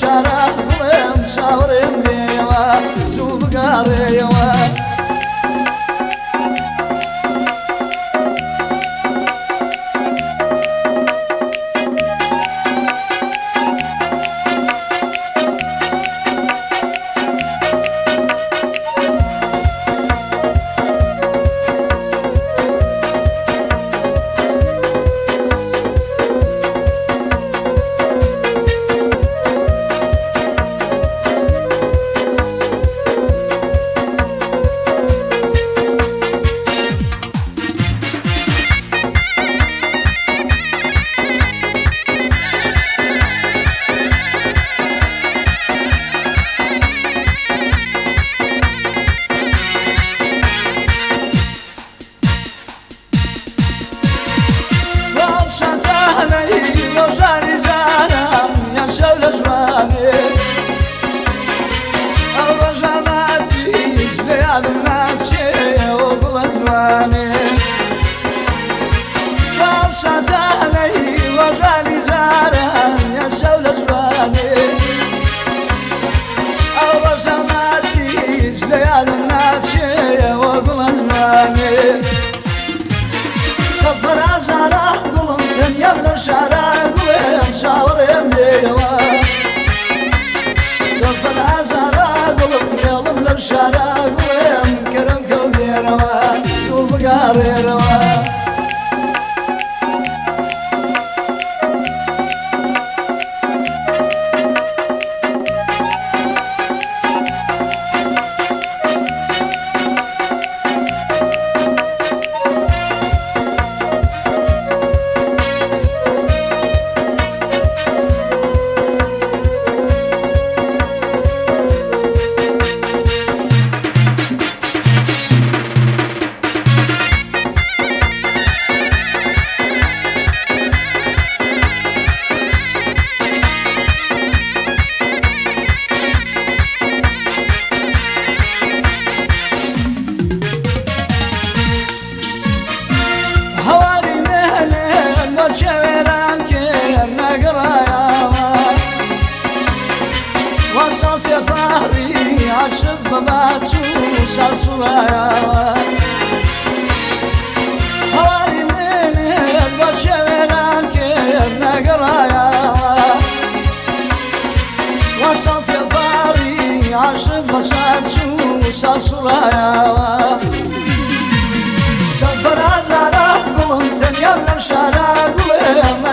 شرف مشاور ميوا سوق قريوا izleyene Ağlaşana çizleyene وصلت يا ثاري عشت ما تشوش عشرة هواري مني بشوي aşık başa çuş aşuraya Sabbar azara kulum sen yandan şara kulum